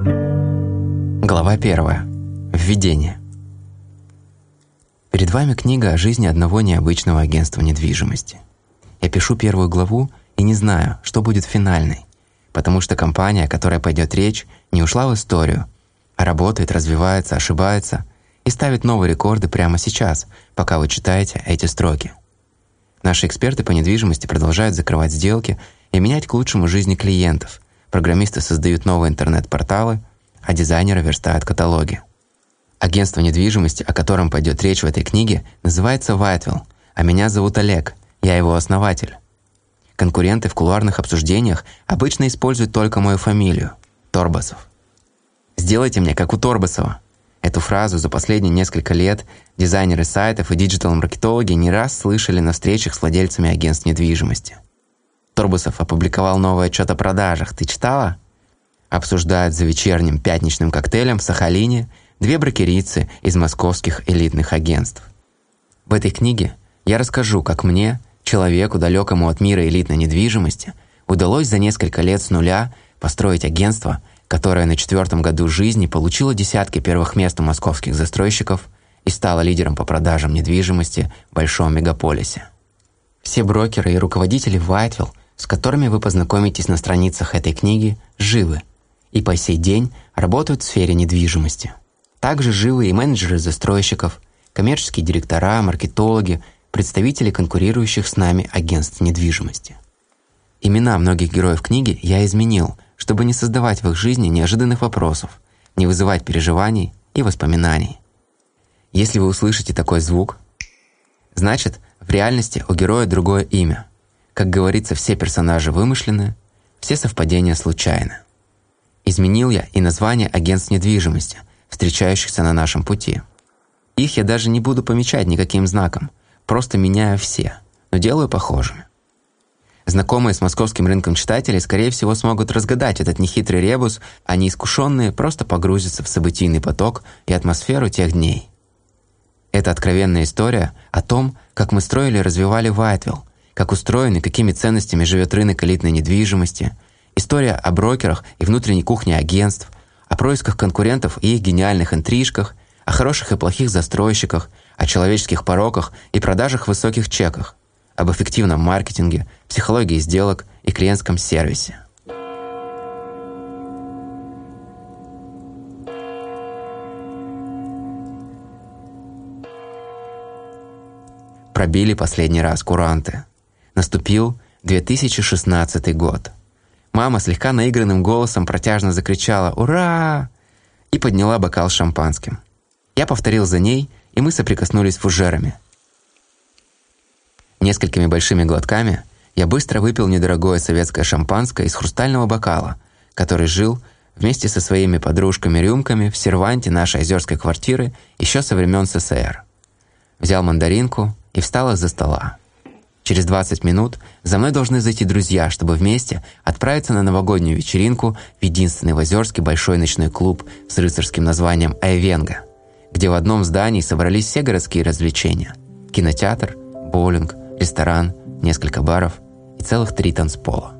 Глава первая. Введение. Перед вами книга о жизни одного необычного агентства недвижимости. Я пишу первую главу и не знаю, что будет финальной, потому что компания, о которой пойдет речь, не ушла в историю, а работает, развивается, ошибается и ставит новые рекорды прямо сейчас, пока вы читаете эти строки. Наши эксперты по недвижимости продолжают закрывать сделки и менять к лучшему жизни клиентов. Программисты создают новые интернет-порталы, а дизайнеры верстают каталоги. Агентство недвижимости, о котором пойдет речь в этой книге, называется Whitewell, а меня зовут Олег, я его основатель. Конкуренты в кулуарных обсуждениях обычно используют только мою фамилию – Торбасов. «Сделайте мне, как у Торбасова». Эту фразу за последние несколько лет дизайнеры сайтов и диджитал-маркетологи не раз слышали на встречах с владельцами агентств недвижимости. Торбасов опубликовал новый отчет о продажах. Ты читала? Обсуждают за вечерним пятничным коктейлем в Сахалине две брокерицы из московских элитных агентств. В этой книге я расскажу, как мне, человеку, далекому от мира элитной недвижимости, удалось за несколько лет с нуля построить агентство, которое на четвертом году жизни получило десятки первых мест у московских застройщиков и стало лидером по продажам недвижимости в большом мегаполисе. Все брокеры и руководители Whiteville, с которыми вы познакомитесь на страницах этой книги, живы и по сей день работают в сфере недвижимости. Также живы и менеджеры застройщиков, коммерческие директора, маркетологи, представители конкурирующих с нами агентств недвижимости. Имена многих героев книги я изменил, чтобы не создавать в их жизни неожиданных вопросов, не вызывать переживаний и воспоминаний. Если вы услышите такой звук, значит, в реальности у героя другое имя. Как говорится, все персонажи вымышлены, все совпадения случайны. Изменил я и название агентств недвижимости, встречающихся на нашем пути. Их я даже не буду помечать никаким знаком, просто меняю все, но делаю похожими. Знакомые с московским рынком читатели, скорее всего, смогут разгадать этот нехитрый ребус, а неискушенные просто погрузятся в событийный поток и атмосферу тех дней. Это откровенная история о том, как мы строили и развивали Вайтвилл, как устроен и какими ценностями живет рынок элитной недвижимости, история о брокерах и внутренней кухне агентств, о происках конкурентов и их гениальных интрижках, о хороших и плохих застройщиках, о человеческих пороках и продажах высоких чеках, об эффективном маркетинге, психологии сделок и клиентском сервисе. Пробили последний раз куранты. Наступил 2016 год. Мама слегка наигранным голосом протяжно закричала «Ура!» и подняла бокал с шампанским. Я повторил за ней, и мы соприкоснулись фужерами. Несколькими большими глотками я быстро выпил недорогое советское шампанское из хрустального бокала, который жил вместе со своими подружками-рюмками в серванте нашей озерской квартиры еще со времен СССР. Взял мандаринку и встал из-за стола. Через 20 минут за мной должны зайти друзья, чтобы вместе отправиться на новогоднюю вечеринку в единственный в Озерске большой ночной клуб с рыцарским названием «Айвенга», где в одном здании собрались все городские развлечения – кинотеатр, боулинг, ресторан, несколько баров и целых три танцпола.